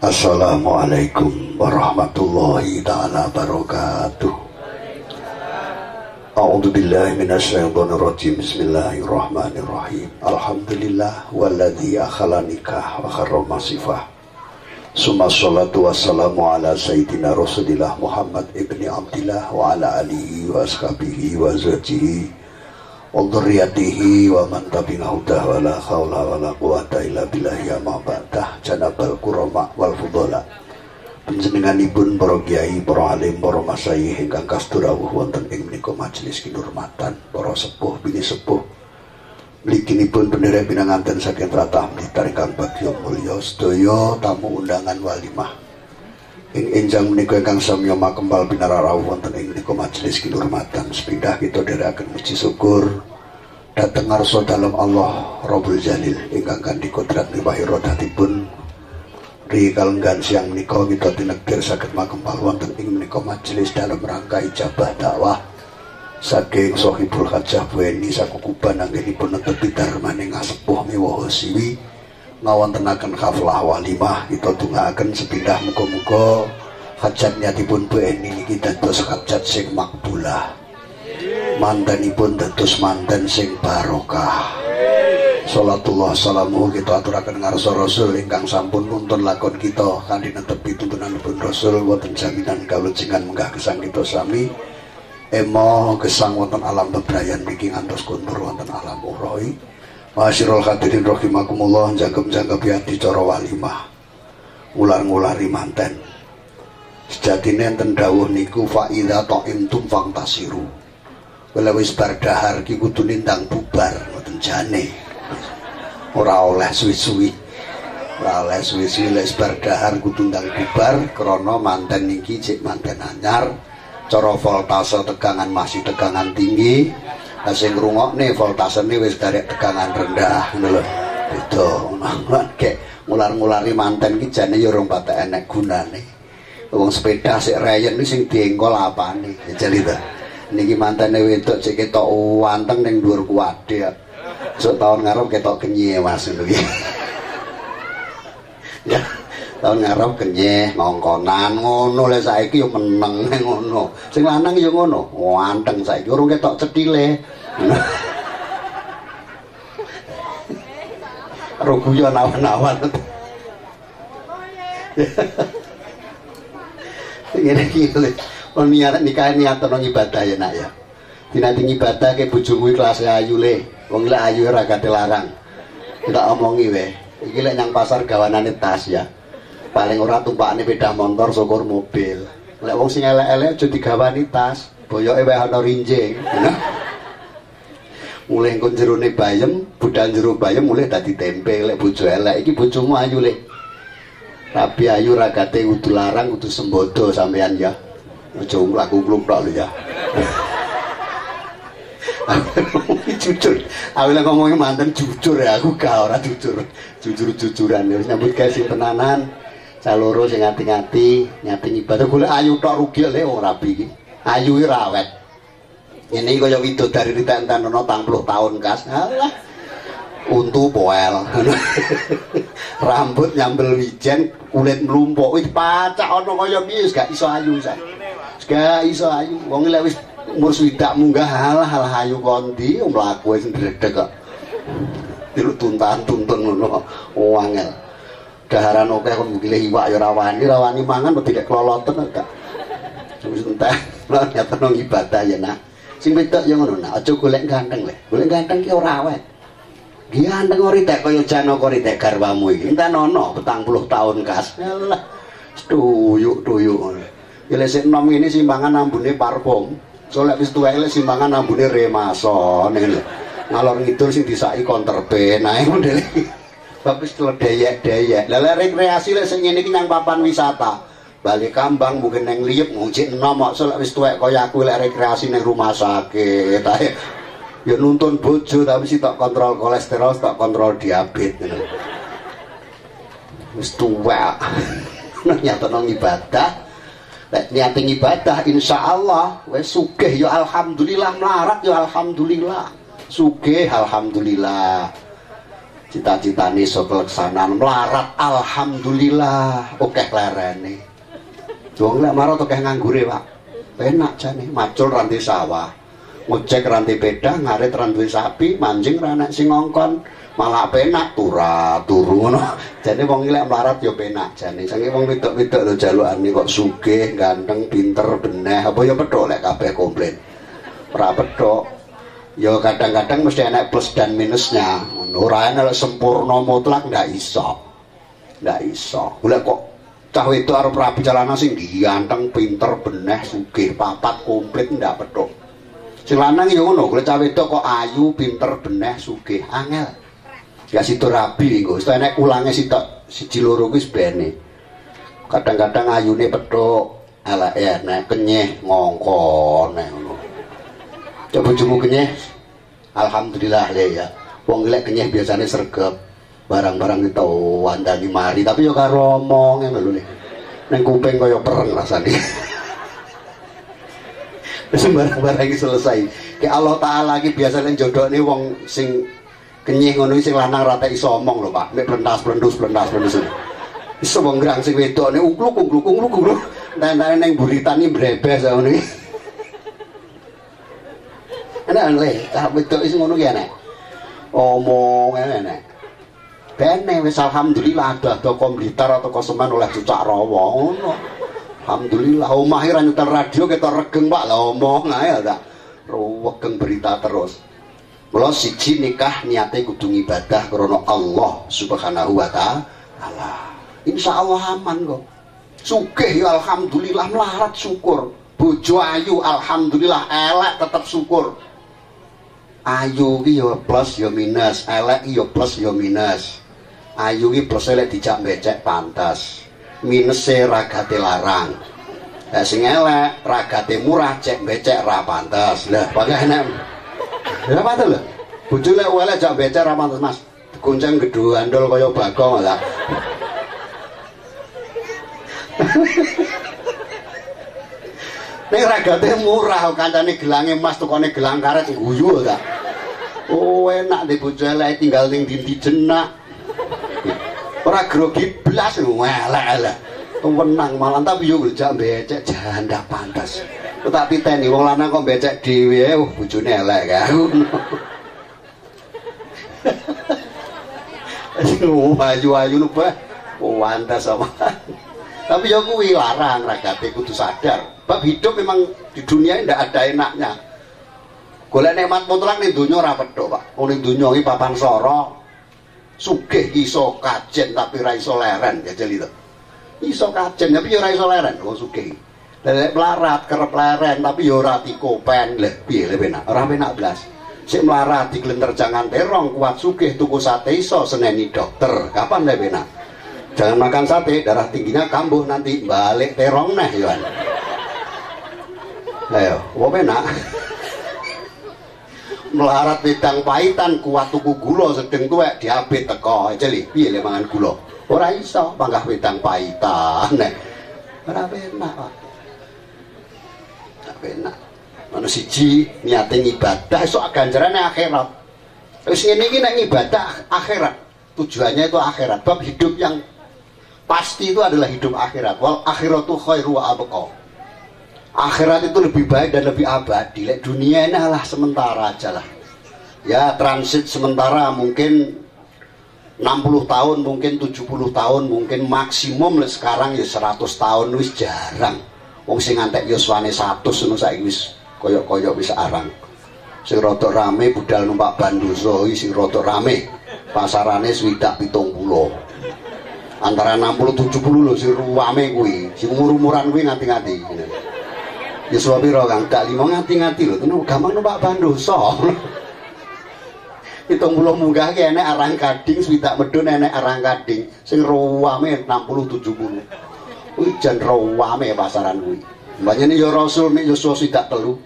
Assalamualaikum warahmatullahi taala wabarakatuh. A'udzu billahi minasyaitonir rajim. Bismillahirrahmanirrahim. Alhamdulillah walladzi akhlanika wa kharrama sifah. Summa salatu wassalamu ala sayyidina Rasulillah Muhammad ibni Abdillah wa ala alihi wa ashabihi wa wa dzurriyyatihi wa man tabi'ahu wa la haula wa la quwata illa billahi ma ba'dah. Janabal kurama para kiai para alim para masayi ingkang kasturawuh wonten ing menika majelis kinurmatan. Para sepuh bini sepuh. Mliginipun bendera pinanganten saking tratah mlitar ingkang bagya mulya sedaya tamu undangan walimah. Ing enjang menika ingkang samya makembal pinararawuh wonten ing menika majelis kinurmatan. Sepindah kita dherekaken muji syukur dhateng ngarsa dalam Allah Rabbul Jalil ingkang kanthi kodrat miwahi rodatipun ri kalenggan siang menika kita tinegir saged makembal wonten ing menika majelis dalam rangka ijabah dakwah. Saking Sohibul Hajah Bueni sakukuban anggenipun netepi darmaning ngasepuh miwaha siwi. Ngawontenaken haflah walimah kita tungaaken sepindah muga-muga hajat niatipun Bu Eni niki dados hajat sing makbulah mandanipun dados mandan sing barokah Salatullah salamu kita aturaken ngarsa Rasul ingkang sampun nuntun lakon kita kanthi netepi tuntunanipun Rasul wonten jaminan kalucingan menggah gesang kita sami emo gesang wonten alam bebrayan niki ngantos kuntur wonten alam uroi Masyirul hadirin rahimakumullah jagem-jagem yati cara walimah. Ular-ngulari manten. Sejatine enten dawuh niku fa idza ta'imtum fantasiru. Wala wis bar dahar ki kudu nindang bubar ngoten jane. Ora oleh suwi-suwi. Ora oleh suwi-suwi les bar dahar kudu nindang bubar krana manten niki cek manten anyar. Cara voltase tegangan masih tegangan tinggi, Lah sing ngrungokne voltasene wis garek tegangan rendah ngono lho. Beda. Kek ngular-ngulari manten ki jane ya urung patek enek gunane. Wong sepeda sik reyen iki sing diengkol apane? Jeli ta. Niki mantene wedok cek ketok wanteng ning dhuwur kuwade. Sok tahun ngarep ketok kenye Mas ngono Ya. tahun ngarep kenyeh ngongkonan ngono le saiki yo meneng ngono sing lanang yo ngono wanteng saiki urung ketok cethile Rogu yo nawan-nawan. Ngene iki lho. Oh niat nikah niat nang ibadah ya nak ya. Dinanti ibadah ke bojomu kelas ayu le. Wong lek ayu ora kate larang. Kita omongi we. Iki lek nang pasar gawanane tas ya. paling ora tumpakane sepeda motor syukur mobil lek wong sing elek-elek aja digawani tas boyoke wae ana rinjing mulai engko jerone bayem budal jero bayem mulai dadi tempe lek bojo elek iki bojomu ayu lek tapi ayu ragate kudu larang kudu sembodo sampean ya aja mlaku klub tok lho ya. Jujur. Aku lek ngomongin mantan jujur ya aku gak ora jujur. Jujur-jujuran ya nyambut gawe tenanan caloro sing ngati-ngati nyati ibadah golek ayu tok rugi le wong rabi iki. Ayu rawet. Ini kaya widodari ditenten ana 40 tahun kas. Alah untu poel rambut nyambel wijen kulit mlumpuk wis pacak ana kaya piye gak iso ayu sa gak iso ayu. Wong lek wis umur swidak munggah halah halah ayu kondi mlaku wis ndredeg kok. Tilu tuntan tuntun ngono wangel daharan oke kon gile iwak ya rawani rawani mangan kok tidak keloloten gak wis entek lha nyata nang ibadah ya nah sing wedok ya ngono nah aja golek ganteng le golek ganteng ki ora awet Ganteng ori tek kaya janaka ri tek garwamu iki. Entan ana 40 taun kas. Alah. Tuyuk-tuyuk. Ile sik nom ngene simbangan ambune parfum. So lek wis tuwek lek simbangan ambune remaso ngene. Ngalor ngidul sing disaki konter ben ae ngene. Bab wis tledeyek-deyek. Lah lek rekreasi lek sing ngene iki nang papan wisata. Bali kambang mungkin neng liyep ngunci enom kok so lek wis tuwek kaya aku lek rekreasi neng rumah sakit. Ya nuntun bojo tapi sih tak kontrol kolesterol tak kontrol diabetes wis tuwek nyata nang ibadah lek niate ibadah insya Allah wis sugih. Ya alhamdulillah melarat ya alhamdulillah. Sugih alhamdulillah. Cita-citane iso keleksanan melarat alhamdulillah. Oke lerene wong lek marot akeh nganggure Pak. Enak jane macul ranti sawah ngecek ranti peda ngarit ranti sapi mancing ra sing ngongkon. Malah penak tura turu ngono. Jane wong lek melarat yo penak jane. Sange wong wedok-wedok lho jalukane kok sugih ganteng pinter beneh. Apa ya pedhok lek kabeh komplain ora pedhok. Ya kadang-kadang mesti enak plus dan minusnya. Ora enak sempurna mutlak ndak iso. Ndak iso. Golek kok cah itu arep rapi celana sing ganteng pinter beneh sugih papat komplit ndak petuk sing lanang ya ngono golek cah wedok kok ayu pinter beneh sugih angel. Ya situ rabi engko wis enek ulange sitok siji loro kuwi bene. Kadang-kadang ayune petuk eleke enek kenyeh ngongkon ngono. Coba bojomu kenyeh. Alhamdulillah le ya. Wong lek kenyeh biasanya sergap barang-barang itu wandani mari tapi yo karo omong ngono lho neng kuping kaya pereng rasane wis barang-barang iki selesai. Ke Allah taala iki biasane jodohne wong sing kenyih ngono sing lanang rata iso omong lho Pak. Nek plentas plendus plentas plendus iso wong grang sing wedokne ukluk ukluk ukluk ukluk. Nang neng buritani brebes ngono iki. Enak le cah wedok wis ngono enak. Omong enak bene wis alhamdulillah ada blitar atau koseman oleh cucak rawa ngono alhamdulillah omah ra nyetel radio kita regeng Pak. Lah omong ae ta ruwegeng berita terus. Mula siji nikah niate kudu ibadah krana Allah Subhanahu wa taala. Insyaallah aman kok. Sugih ya alhamdulillah melarat syukur. Bojo ayu alhamdulillah elek tetap syukur. Ayu ki yo plus yo minus. Elek yo plus yo minus. Ayu ki plus elek dijak becek pantas minus e ragate larang. Lah sing elek ragate murah cek becek ra pantas lah pakai enak lha pantes lho? Bojo lek elek jak becek ra pantas Mas. Kuncang gedhe andol kaya bagong lah. Nek ragate murah kancane gelange emas tukone gelang karet guyu ta. Oh enak di bojo elek tinggal ning dindi jenak. Ora grogi blas elek-elek. Wenang malah tapi yo jak becek janda pantas. Tak titeni wong lanang kok becek dhewe uh bojone elek ka. ayu-ayu bah. Oh, pantas sama. Tapi ya kuwi larang ragate kudu sadar. Bab hidup memang di dunia ini tidak ada enaknya. Golek nikmat mutlak ning donya ora pedho, Pak. Ning donya iki papan soro. Sugih iso kajen tapi ra iso leren, jajal itu. Iso kajen tapi ya ora iso leren wong sugih. Lek melarat kerep leren tapi ya ora tikopen. Lah piye le penak? Ora penak blas. Sik melarat diglenter jangan terong kuat sugih tuku sate iso seneni dokter. Kapan le penak? jangan makan sate darah tingginya kambuh nanti balik terong nih Yohan ayo wong enak melarat wedang paitan kuat tuku gula sedeng tuwek diabet teko jeli le mangan gula? Ora iso panggah wedang paitan nek ora enak Pak. Ora enak. Mana siji niate ibadah esuk ganjarane akhirat. Wis ngene iki nek ibadah akhirat tujuannya itu akhirat. Bab hidup yang pasti itu adalah hidup akhirat. Wal akhiratu khairu wa abqa akhirat itu lebih baik dan lebih abadi. Lek dunia ini adalah sementara aja lah. Ya transit sementara mungkin 60 tahun mungkin 70 tahun mungkin maksimum sekarang ya 100 tahun wis jarang. Wong sing ngantek yuswane 100 ngono saiki wis koyok-koyok wis arang. Sing rada rame budal numpak bandoso sing rada rame. Pasarane swidak pitung puluh. Antara 60 70 lho sing ruwame kuwi. Sing umur-umuran kuwi nganti-nganti ya suwe piro Kang dak limo nganti-nganti lho tenan gampang numpak bandoso Hitung puluh munggah ki enek arang kading, swidak medun enek arang kading, sing ruwame 60 70. Kuwi jan ruwame pasaran kuwi. Mbanyene ya Rasul nek Yosua swidak telu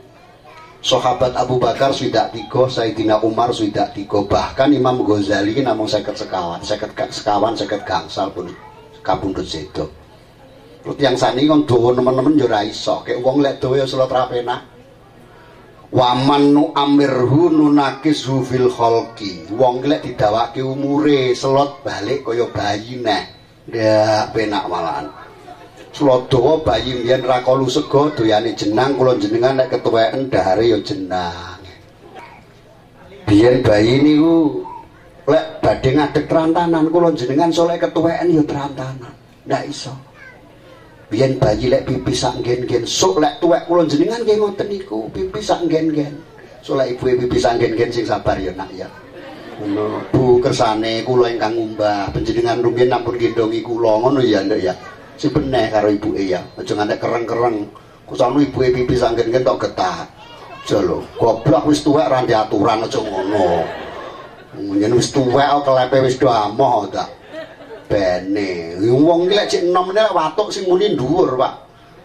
sahabat Abu Bakar sudah tiga, Sayyidina Umar sudah tiga, bahkan Imam Ghazali namun seket sekawan, seket sekawan, seket gangsal pun kabundut sedo. Terus yang sani kan doa teman-teman yo iso, kayak uang lek doa ya salat rapena. waman nu amirhu nunakis fil kholki wong lek didawake umure selot balik kaya bayi neh ya penak malahan Slodowo bayi mbiyen ra kalu sego doyane jenang kula jenengan nek ketuweken dahare ya jenang. Biyen bayi niku lek badhe ngadeg terantanan kula jenengan soleh ketuweken ya terantanan. Ndak iso. Biyen bayi lek pipi sak nggen-nggen, sok lek tuwek kula jenengan nggih ngoten niku, pipi sak nggen-nggen. Soleh ibu pipi sak nggen-nggen sing sabar ya nak ya. Ngono, Bu kersane kula ingkang ngumbah, panjenengan rumiyin ampun gendongi kula ngono ya nduk ya. si beneh karo ibuke ya aja ngantek kereng-kereng kusane ibuke pipi sanggen-gen tok getah aja lho goblok wis tuwek ra aturan aja ngono yen wis tuwek kelepe wis do amoh ta bene wong iki lek cek enom nek watuk sing muni dhuwur Pak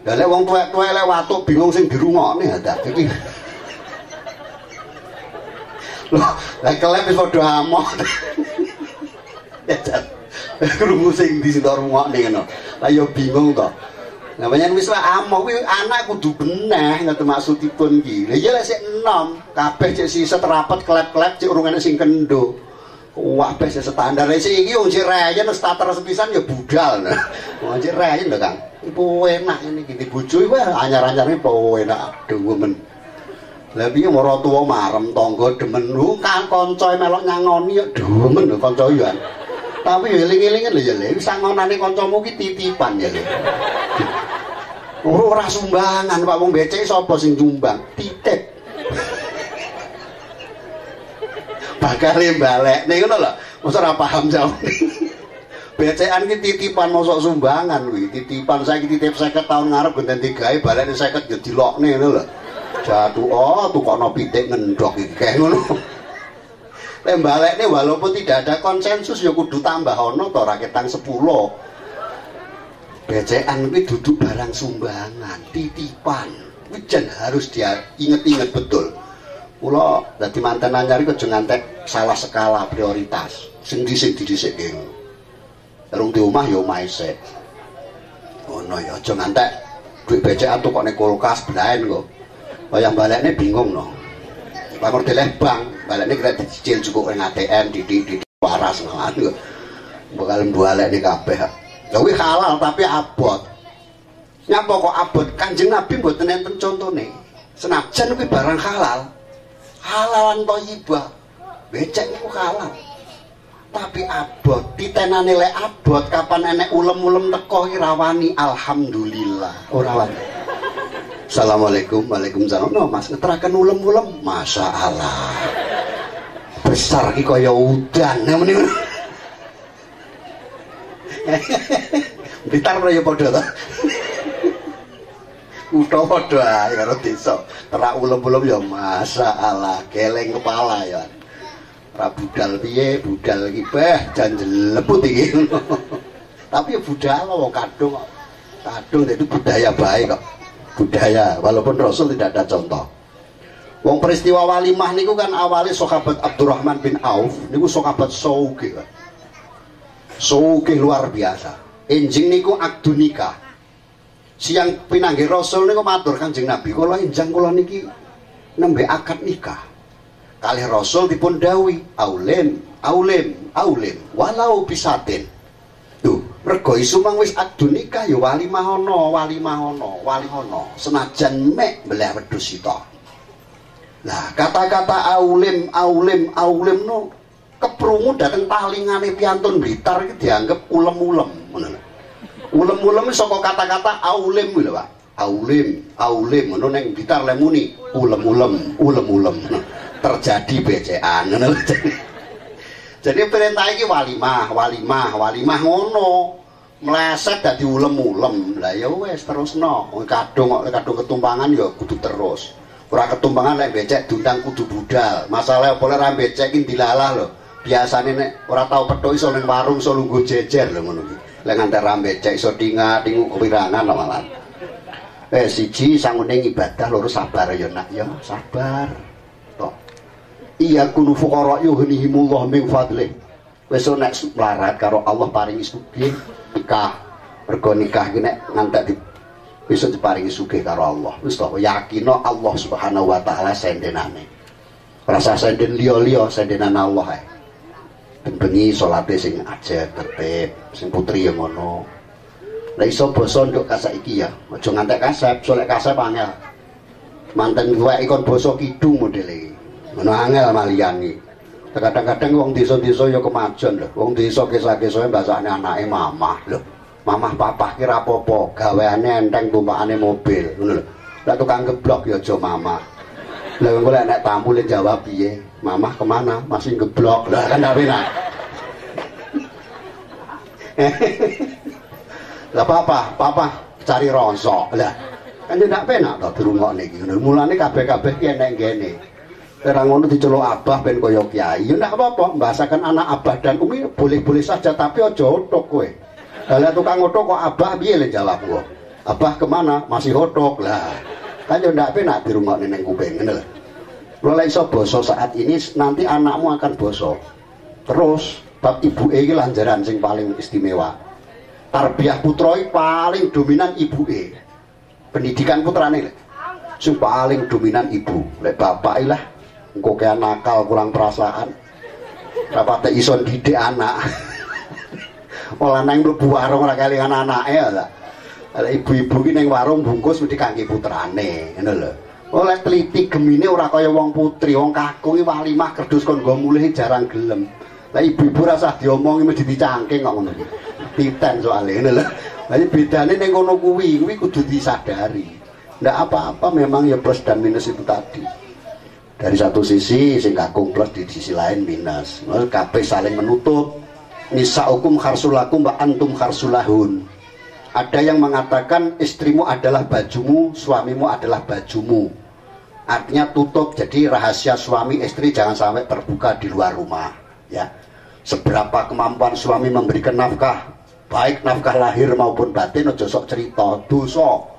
lah lek wong tuwek-tuwek lek watuk bingung sing dirungokne ta iki lek kelep wis padha amoh ya krungu sing di sing rungokne ngono. Lah ya bingung to. Nah banyak wis lah amoh kuwi anak kudu beneh ngoten maksudipun iki. Lah iya lek sik enom, kabeh cek sisa rapat klep-klep cek urungane sing kendo. Wah, bes standar sih wong cek reyen starter sepisan ya budal. Wong cek reyen lho Kang. Iku enak ini gini bojo iku anyar-anyarne po enak aduh men. Lah piye mara tuwa marem tangga demen lu kan kanca melok nyangoni ya demen lho kanca ya. Tapi ya eling-elingan lho ya lho, sangonane kancamu ki titipan ya. Ora ora sumbangan, Pak wong becek sapa sing nyumbang? Titip. Bakale balekne ngono lho. Mosok ora paham jawab. Becekan ki titipan mosok sumbangan kuwi. Titipan saiki titip 50 tahun ngarep genten digawe balekne 50 ya dilokne ngono lho. Jatuh oh tukokno pitik ngendok iki kayak ngono. Lek ini walaupun tidak ada konsensus ya kudu tambah ono to raketang 10. Becekan kuwi duduk barang sumbangan, titipan. Kuwi harus dia inget-inget betul. kula dadi manten anyar iku aja ngantek salah skala prioritas. Sing dhisik didhisikke ing rung di omah ya omah isik ngono ya aja ngantek duit becek atuh kok kulkas blaen kok. Wayah balekne bingung no. Bakor deleh bang balekne kira dicicil cukup ning ATM di di di waras ngono. Kok bakal mbalekne kabeh. Lah kuwi halal tapi abot. Nyapa kok abot? Kanjeng nabi mboten enten contone. Senajan kuwi barang halal. Halalan toyibah becek niku halal tapi abot titenane lek abot kapan enek ulem-ulem teko rawani alhamdulillah. Ora wani Assalamualaikum, Waalaikumsalam. No, Mas ngeterakan ulem-ulem. Masya Allah besar ki kaya udan. Muni Blitar ya padha. Kutha padha ae karo desa. Terak ulem-ulem ya masalah, geleng kepala ya. Ora budal piye, budal iki beh jan jeleput iki. Tapi ya budal wong kadung kok. Kadung itu budaya baik kok. Budaya walaupun Rasul tidak ada contoh. Wong peristiwa walimah niku kan awalnya sahabat Abdurrahman bin Auf niku sahabat souge kan. Souge luar biasa. Enjing niku akdu nikah. Siang pinanggi Rasul niku matur Kanjeng Nabi, kula enjang kula niki nembe akad nikah. Kalih Rasul dipun dawuhi, aulim, aulim, aulim, walau bisatin. Tuh, rego isu mang wis akdu nikah ya walimah ana, walimah ana, walimah ana. Senajan mek mleh wedhus sita. Nah, kata-kata aulim, aulim, aulim no keprungu dateng palingane piantun Blitar iki dianggap ulem-ulem, Ulem-ulem saka kata-kata aulim lho, Pak. Aulim, aulim ngono ning Blitar le muni ulem-ulem, ulem-ulem. Terjadi becekan ngono Jadi perintah iki walimah, walimah, walimah ngono. Meleset dadi ulem-ulem. Lah ya wis terusno. Kadung kadung ketumpangan ya kudu terus. ora ketumpangan lek becek dundang kudu budal masalah boleh ra becek iki dilalah lho biasane nek ora tau petuk iso ning warung iso lungguh jejer lho ngono iki lek ngantar ra becek iso dinga dingu kepirangan lho malah eh siji sangune ibadah loro sabar ya nak. Ya sabar. Tok. Iya kunu fuqara yuhnihimullah min fadli wis nek melarat karo Allah paringi sugih nikah. Mergo nikah iki nek ngantek di bisa diparingi sugih karo Allah. Wis to yakino Allah Subhanahu wa taala sendenane. Rasa senden liya-liya sendenan Allah ben bengi salate sing aja tertib sing putri yang ngono. Lah iso basa nduk kasak iki ya? Aja ngantek kasep solek kasep angel. Manten gue ikon basa kidung modele. Ngono angel maliyani kadang-kadang wong desa-desa ya kemajon lho. Wong desa kisah-kisah bahasane anake mamah lho. Mamah papa kira apa-apa gaweane enteng tumpakane mobil. Ngono lho. Lek tukang geblok ya aja mamah. Lha engko lek tamu le jawab piye mamah ke mana masih geblok lah kan ndak penak lah papa papa cari ronsok lah kan tidak penak to dirungokne iki ngono mulane kabeh-kabeh ki enek ngene Ora ngono diceluk abah ben kaya kiai. Ya ndak apa-apa, mbahasakan anak abah dan umi boleh-boleh saja tapi aja otok kowe. Lah tukang otok kok abah piye le jawab gua. Abah ke mana? Masih otok lah. Kan yo ndak penak rumah neneng kuping ngene lho. Lha iso basa saat ini nanti anakmu akan boso. Terus bab ibu iki lanjaran sing paling istimewa. Tarbiyah putra paling dominan ibu e. Pendidikan putrane. Sing paling dominan ibu. Lek bapak lah engko kaya nakal kurang perasaan. Rapate iso didik anak. Olah nang mlebu warung ora kelingan anake ya. Ibu-ibu ki ning warung bungkus mesti kangge putrane, ngono lho. Oleh teliti gemine ora kaya wong putri, wong kakung iki walimah kerdus kon nggo mulih jarang gelem. Lah ibu-ibu rasa diomongi mesti dicangking kok ngono. Titen soalnya ngono lho. Lah bedane ning kono kuwi, kuwi kudu disadari. Ndak apa-apa memang ya plus dan minus itu tadi. Dari satu sisi sing kakung plus di sisi lain minus. Kabeh saling menutup nisaukum kharsulakum wa antum kharsulahun ada yang mengatakan istrimu adalah bajumu suamimu adalah bajumu. Artinya tutup jadi rahasia suami istri jangan sampai terbuka di luar rumah ya. Seberapa kemampuan suami memberikan nafkah baik nafkah lahir maupun batin ojo sok cerita dosa.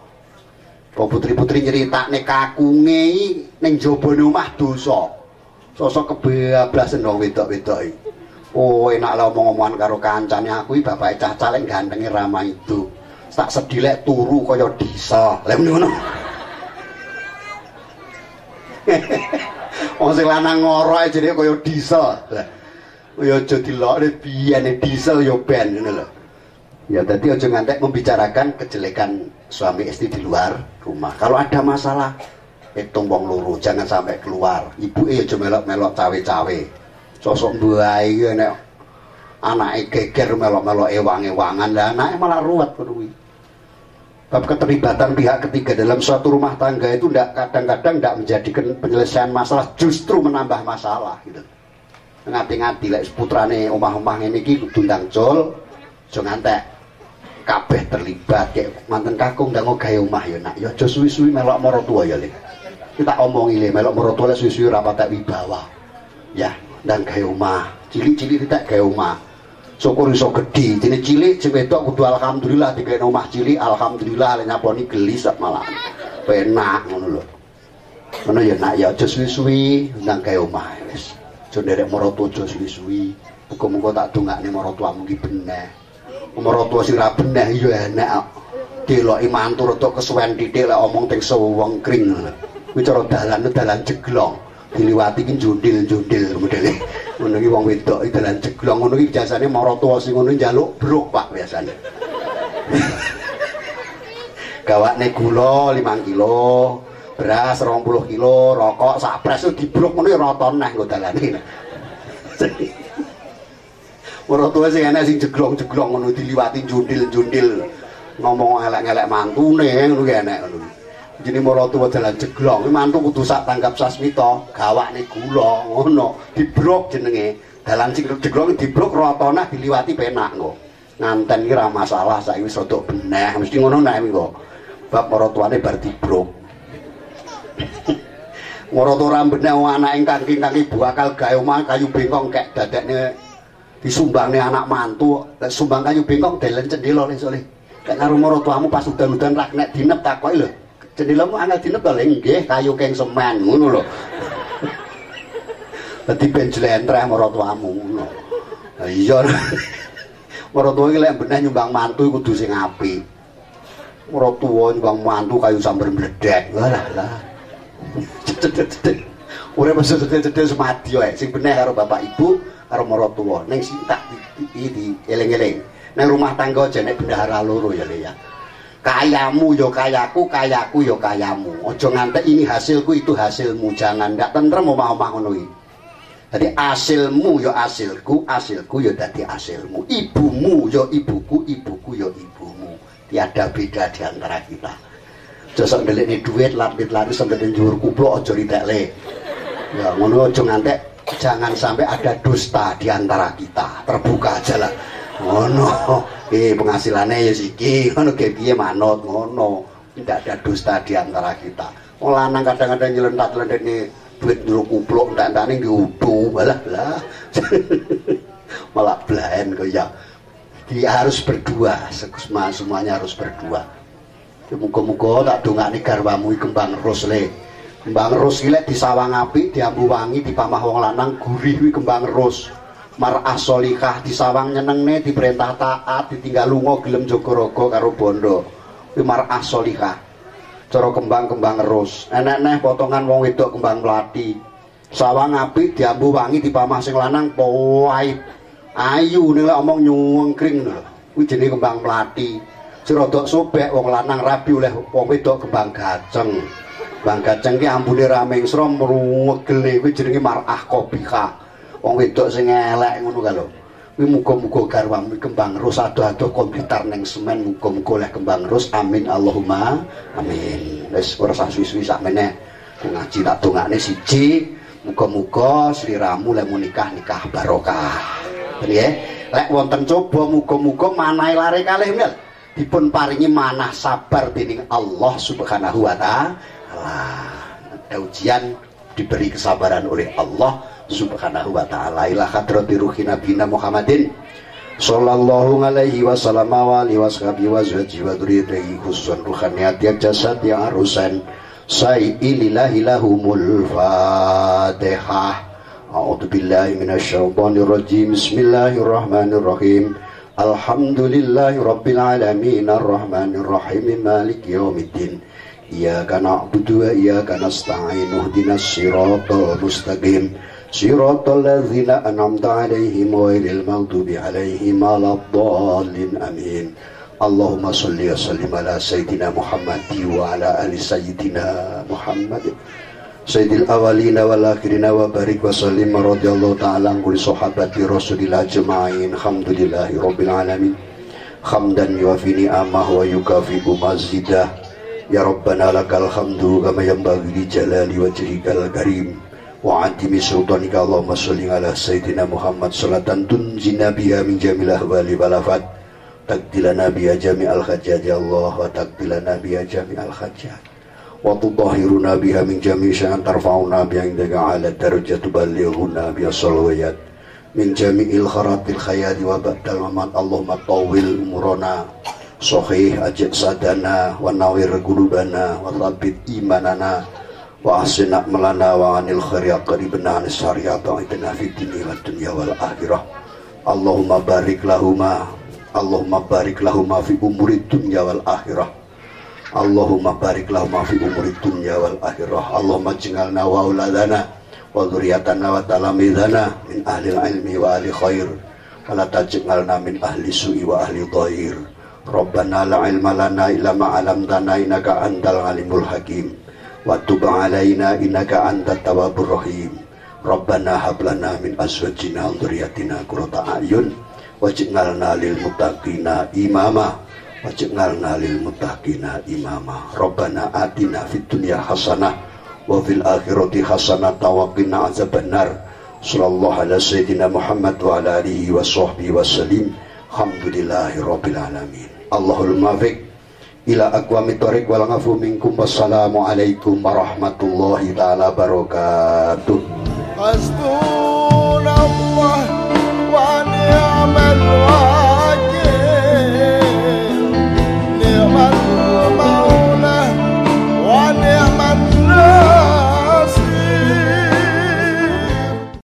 Putri-putri nyerita nih kakunge neng jobo rumah dosa. Sosok kebablasan dong wedok-wedok Oh enak lah omong-omongan karo kancane aku iki bapake cah calek gantenge ramah itu. Tak sedilek turu kaya disa. Lah ngono. Wong sing lanang ngoro ae jenenge kaya disa. Lah ya aja dilokne biyane diesel ya ben ngono lho. Ya tadi aja ngantek membicarakan kejelekan suami istri di luar rumah. Kalau ada masalah, hitung wong loro, jangan sampai keluar. Ibu eh aja melok-melok cawe-cawe sosok buah iki nek anake geger melok-melok ewang-ewangan lah anake malah ruwet kuwi. Bab keterlibatan pihak ketiga dalam suatu rumah tangga itu ndak kadang-kadang ndak menjadikan penyelesaian masalah justru menambah masalah gitu. Ngati-ngati lek putrane omah-omah ngene iki kudu ndang jol aja ngantek. Kabeh terlibat kayak manten kakung ndang gawe omah ya nak ya aja suwi-suwi melok maratuwa ya le. Kita omongi le melok maratuwa suwi-suwi ra patek wibawa. Ya dan gawe omah. Cilik-cilik tidak gawe omah syukur iso gede jadi cilik sing wedok kudu alhamdulillah digawe omah cilik alhamdulillah le nyaponi gelis malah penak ngono lho. Ngono ya nak ya aja suwi-suwi ndang gawe omah wis. Aja nderek maratuwa aja suwi-suwi. Muga-muga tak dongakne maratuwamu ki beneh. Maratuwa sing ra beneh ya enak deloki mantu rada kesuwen titik lek omong teng sewong kring. Cara dalan dalan jeglong. Diliwati ki jundil-jundil modele. Ngono ki wong wedok iki dalan jeglong ngono ki biasane maratuwa sing ngono njaluk bruk Pak biasane. Gawakne gula 5 kilo, beras 20 kilo, rokok sak pres dibruk ngono ya rata neh nggo dalane. Maratuwa sing enek sing jeglong-jeglong ngono diliwati jundil-jundil. Ngomong elek-elek mantune ngono ki enek ngono. Jadi moro tuwa dalan jeglong, mantu kudu sak tanggap sasmita, gawakne gula ngono, dibrok jenenge. Dalan sing jeglong dibrok ratana diliwati penak engko. Nganten iki ra masalah, saiki wis rada beneh, mesti ngono nek engko. Bab moro tuane bar dibrok. Moro tuwa ra beneh anake kangking-kangking bakal gawe omah kayu bengkong kek dadekne disumbangne anak mantu, sumbang kayu bengkong delen cendela le sole. Kek karo moro tuamu pas udan-udan nek dinep takoki lho. Jendelamu angel dinep to nggih kayu keng semen ngono lho. Dadi ben jlentreh maratuamu ngono. Lah iya. Maratuwa iki lek beneh nyumbang mantu kudu sing apik. ora tuwa nyuwang mantu kayu sambar mledek lah lah urip mesti cedhek-cedhek semadi wae sing bener karo bapak ibu karo maratuwa ning sing tak di eling-eling ning rumah tangga aja nek bendahara loro ya le ya kayamu yo kayaku kayaku yo kayamu. Aja ngantek ini hasilku itu hasilmu. Jangan ndak tentrem omah-omah ngono iki. Jadi hasilmu yo hasilku hasilku yo dadi hasilmu ibumu yo ibuku ibuku yo ibumu. Tiada beda di antara kita. Ndelik ini duit, lari-lari sampai di njur kuplok, aja ritekle. Ya, ngono aja ngantek, jangan sampai ada dusta di antara kita. Terbuka aja lah. Ngono, eh penghasilannya ya siki, ngono kayak piye manut, ngono. Tidak ada dusta di antara kita. Wong lanang kadang-kadang nyelentat-lentet ini duit njur kuplok, ndak-ndak ini diudu, malah lah. malah belain kok ya. Dia harus berdua, semuanya harus berdua. Muga-muga tak dongakne garwamu kembang ros le. Kembang ros iki lek disawang apik, diambu wangi, dipamah wong lanang gurih kembang ros. Mar'ah solikah disawang nyenengne diperintah taat, ditinggal lunga gelem jaga raga karo bondo. Kuwi mar'ah solikah. Cara kembang-kembang ros. Enek neh potongan wong wedok kembang melati. Sawang apik diambu wangi dipamah sing lanang pahit. Ayu ning lek omong nyuwengkring lho. Kuwi jenenge kembang melati. Sirodok sobek wong lanang rabi oleh wong wedok kembang gaceng. Kembang gaceng ki ambune rameng sro mruwegele kuwi jenenge mar'ah qabika. Wong wedok sing elek ngono ka lho. Kuwi muga-muga garwamu kembang terus ado-ado komputer ning semen muga-muga oleh kembang terus. Amin Allahumma amin. Wis ora suwi-suwi sakmene ngaji tak dongakne siji muga-muga sliramu lek nikah nikah barokah. Piye? Lek wonten coba muga-muga manahe lare kalih mil. dipun paringi manah sabar dening Allah Subhanahu wa taala. Ujian diberi kesabaran oleh Allah Subhanahu wa taala. Ila hadrati ruhi nabiyina Muhammadin sallallahu alaihi wasallam wa alihi washabihi wa zawji wa dzurriyyatihi khususan ruhaniyat jasad yang arusan. Sayyilillahi lahumul fatihah. A'udzu billahi minasyaitonir rajim. Bismillahirrahmanirrahim. Alhamdulillahi Rabbil Alamin. Ar-Rahmanir Rahim. Malik Yawmiddin Iyaka na'budu wa iyaka nasta'in. Uhdinas siratal mustaqim صراط الذين أنعمت عليهم غير المغضوب عليهم ولا الضالين آمين. اللهم صل وسلم على سيدنا محمد وعلى آل سيدنا محمد. سيد الأولين والآخرين وبارك وسلم رضي الله تعالى عن كل صحابة رسول الله أجمعين. الحمد لله رب العالمين. حمدا يوفي نعمه ويكافئ مزيده. يا ربنا لك الحمد كما ينبغي لجلال وجهك الكريم. Wa atimi sultanika Allahumma salli ala sayyidina Muhammad salatan tunjina biha min jamil ahwali wal afat. Takdilana biha jami'al hajjaj Allah wa takdilana biha jami'al hajjaj wa tudahhiruna biha min jami' sya'an tarfa'una biha indaka 'ala darajat tuballighuna biha salawat. Min jami'il kharatil khayali wa ba'dal mamat Allahumma tawil umurana sahih ajak sadana wa nawir qulubana wa thabbit imanana wa ahsin amalana wa anil khairi qaribna anis syariat wa itna fid dunya wal akhirah. Allahumma barik lahuma Allahumma barik lahuma fi umuri dunya wal akhirah. Allahumma barik lahum fi umuri wal akhirah. Allahumma jingalna wa auladana wa dhuriyatana wa talamidana min ahli ilmi wa ahli khair. Wa la taj'alna min ahli su'i wa ahli dhair Rabbana la ilma lana illa ma 'allamtana innaka antal alimul hakim wa tub 'alaina innaka antat tawwabur rahim. Rabbana hab lana min azwajina wa dhurriyyatina qurrata a'yun. Waj'alna lil muttaqina imama. Waj'alna lil muttaqina imama. Rabbana atina fid dunya hasanah wa fil akhirati hasanah ila aqwamit thoriq wal ngafu minkum. Wassalamu alaikum warahmatullahi taala barakatuh hasbunallah wa ni'mal wakil